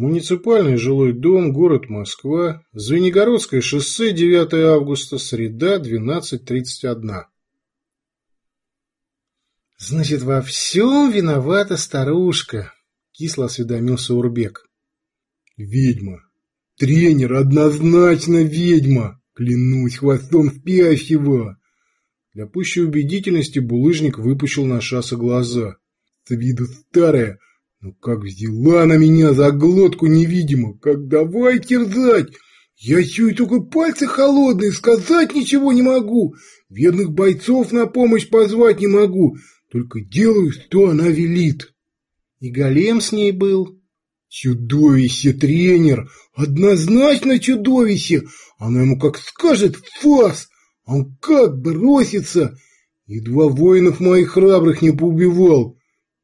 Муниципальный жилой дом, город Москва, Звенигородское шоссе, 9 августа, среда, 12.31. «Значит, во всем виновата старушка», — кисло осведомился Урбек. «Ведьма. Тренер однозначно ведьма. Клянусь хвостом спящего». Для пущей убедительности булыжник выпущил на шасса глаза. «С виду старая, ну как взяла на меня за глотку невидимо, как давай терзать! Я чую только пальцы холодные, сказать ничего не могу, верных бойцов на помощь позвать не могу, только делаю, что она велит. И голем с ней был? Чудовище, тренер, однозначно чудовище, она ему как скажет «фас», он как бросится, едва воинов моих храбрых не поубивал,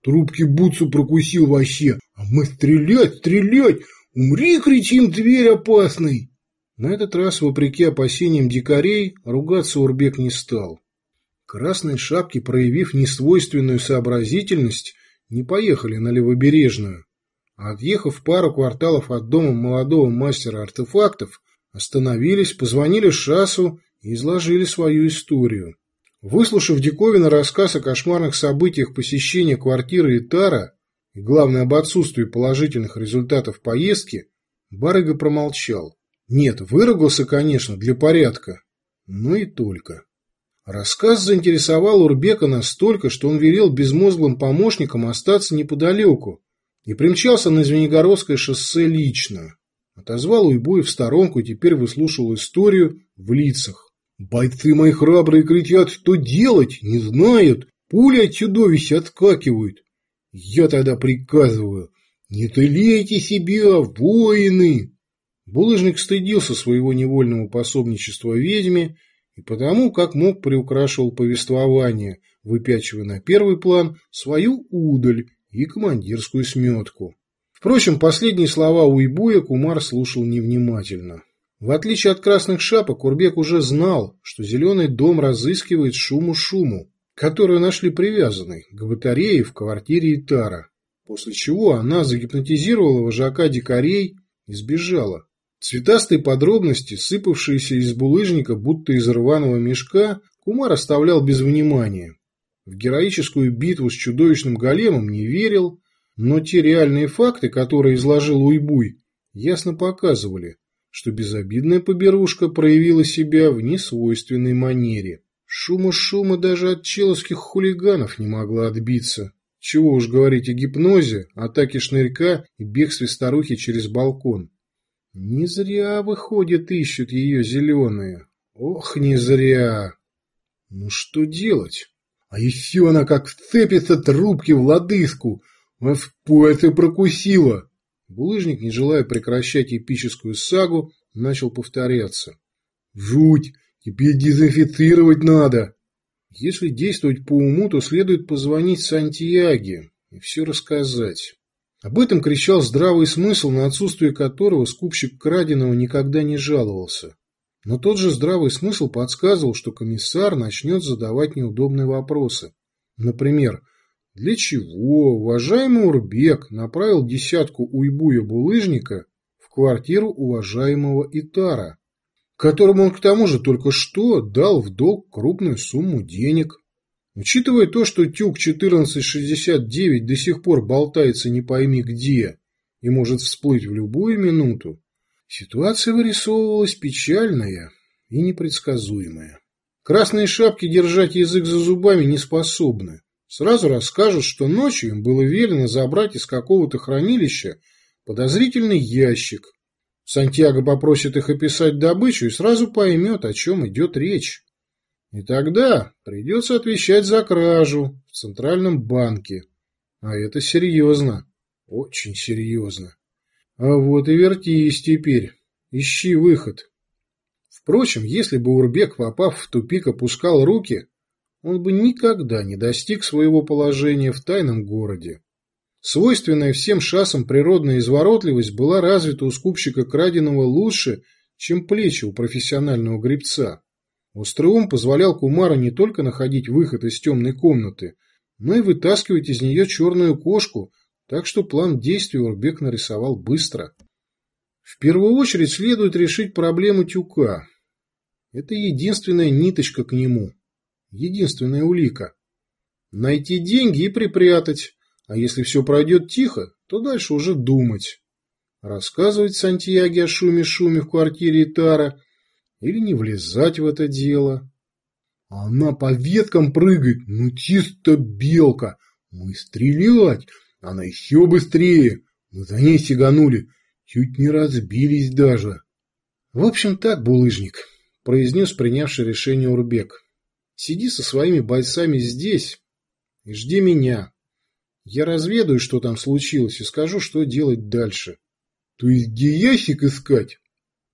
Трубки Буцу прокусил вообще. А мы стрелять, стрелять! Умри, кричим, зверь опасный! На этот раз, вопреки опасениям дикарей, ругаться Урбек не стал. Красные шапки, проявив несвойственную сообразительность, не поехали на Левобережную, а отъехав пару кварталов от дома молодого мастера артефактов, остановились, позвонили Шасу и изложили свою историю. Выслушав диковинный рассказ о кошмарных событиях посещения квартиры Итара и, главное, об отсутствии положительных результатов поездки, Барыга промолчал. Нет, выругался, конечно, для порядка, но и только. Рассказ заинтересовал Урбека настолько, что он велел безмозглым помощникам остаться неподалеку и примчался на Звенигородское шоссе лично. Отозвал Уйбуя в сторонку и теперь выслушивал историю в лицах. Бойцы мои храбрые кричат, что делать, не знают. Пули от чудовища отскакивают. Я тогда приказываю, не тылейте себя, воины. Булыжник стыдился своего невольного пособничества ведьме и потому, как мог, приукрашивал повествование, выпячивая на первый план свою удаль и командирскую сметку. Впрочем, последние слова Уйбуя Кумар слушал невнимательно. В отличие от красных шапок, Урбек уже знал, что зеленый дом разыскивает шуму-шуму, которую нашли привязанной к батарее в квартире Итара, после чего она загипнотизировала вожака дикарей и сбежала. Цветастые подробности, сыпавшиеся из булыжника, будто из рваного мешка, Кумар оставлял без внимания. В героическую битву с чудовищным големом не верил, но те реальные факты, которые изложил Уйбуй, ясно показывали, что безобидная поберушка проявила себя в несвойственной манере. Шума-шума даже от человских хулиганов не могла отбиться. Чего уж говорить о гипнозе, атаке шнырька и бегстве старухи через балкон. Не зря, выходит, ищут ее зеленые. Ох, не зря. Ну что делать? А еще она как вцепится трубки в лодыжку, а в пальцы прокусила. Булыжник, не желая прекращать эпическую сагу, начал повторяться. «Жуть! Теперь дезинфицировать надо!» Если действовать по уму, то следует позвонить Сантьяге и все рассказать. Об этом кричал здравый смысл, на отсутствие которого скупщик краденого никогда не жаловался. Но тот же здравый смысл подсказывал, что комиссар начнет задавать неудобные вопросы. Например, для чего уважаемый Урбек направил десятку уйбуя-булыжника в квартиру уважаемого Итара, которому он к тому же только что дал в долг крупную сумму денег? Учитывая то, что тюк 1469 до сих пор болтается не пойми где и может всплыть в любую минуту, ситуация вырисовывалась печальная и непредсказуемая. Красные шапки держать язык за зубами не способны. Сразу расскажут, что ночью им было велено забрать из какого-то хранилища подозрительный ящик. Сантьяго попросит их описать добычу и сразу поймет, о чем идет речь. И тогда придется отвечать за кражу в Центральном банке. А это серьезно. Очень серьезно. А вот и вертись теперь. Ищи выход. Впрочем, если бы Урбек, попав в тупик, опускал руки, он бы никогда не достиг своего положения в тайном городе. Свойственная всем шасам природная изворотливость была развита у скупщика краденого лучше, чем плечи у профессионального гребца. Острый ум позволял Кумару не только находить выход из темной комнаты, но и вытаскивать из нее черную кошку Так что план действий Урбек нарисовал быстро. В первую очередь следует решить проблему тюка. Это единственная ниточка к нему. Единственная улика. Найти деньги и припрятать. А если все пройдет тихо, то дальше уже думать. Рассказывать Сантьяге о шуме-шуме в квартире Итара или не влезать в это дело. Она по веткам прыгает, ну чисто белка. Мы стрелять, она еще быстрее. Мы за ней сиганули, чуть не разбились даже. В общем так, булыжник, произнес принявший решение Урбек. Сиди со своими бойцами здесь и жди меня. Я разведаю, что там случилось, и скажу, что делать дальше. То есть где ящик искать?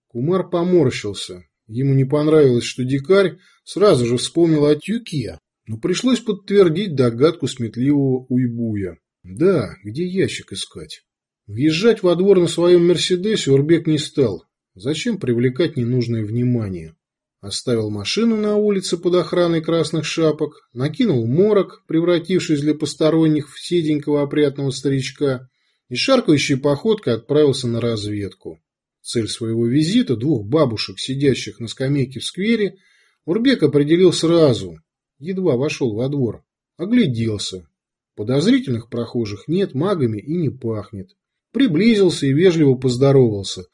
Кумар поморщился. Ему не понравилось, что дикарь сразу же вспомнил о тюке, но пришлось подтвердить догадку сметливого уйбуя. Да, где ящик искать? Въезжать во двор на своем «Мерседесе» Урбек не стал. Зачем привлекать ненужное внимание? Оставил машину на улице под охраной красных шапок, накинул морок, превратившись для посторонних в седенького опрятного старичка, и шаркающей походкой отправился на разведку. Цель своего визита, двух бабушек, сидящих на скамейке в сквере, Урбек определил сразу, едва вошел во двор. Огляделся. Подозрительных прохожих нет, магами и не пахнет. Приблизился и вежливо поздоровался.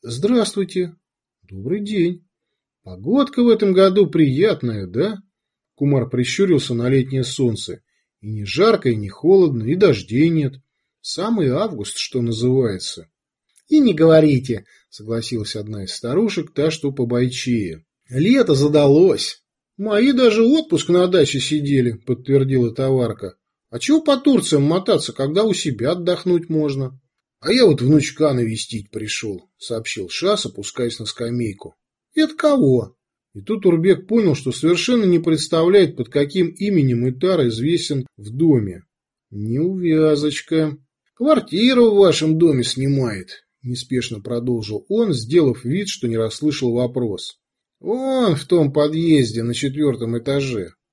«Здравствуйте». «Добрый день». «Погодка в этом году приятная, да?» Кумар прищурился на летнее солнце. «И не жарко, и не холодно, и дождей нет. Самый август, что называется». «И не говорите», — согласилась одна из старушек, та, что побойчее. «Лето задалось». «Мои даже отпуск на даче сидели», — подтвердила товарка. «А чего по Турциям мотаться, когда у себя отдохнуть можно?» «А я вот внучка навестить пришел», — сообщил Шас, опускаясь на скамейку. «Это кого?» И тут Урбек понял, что совершенно не представляет, под каким именем Итар известен в доме. «Неувязочка. Квартиру в вашем доме снимает», — неспешно продолжил он, сделав вид, что не расслышал вопрос. «Вон в том подъезде на четвертом этаже.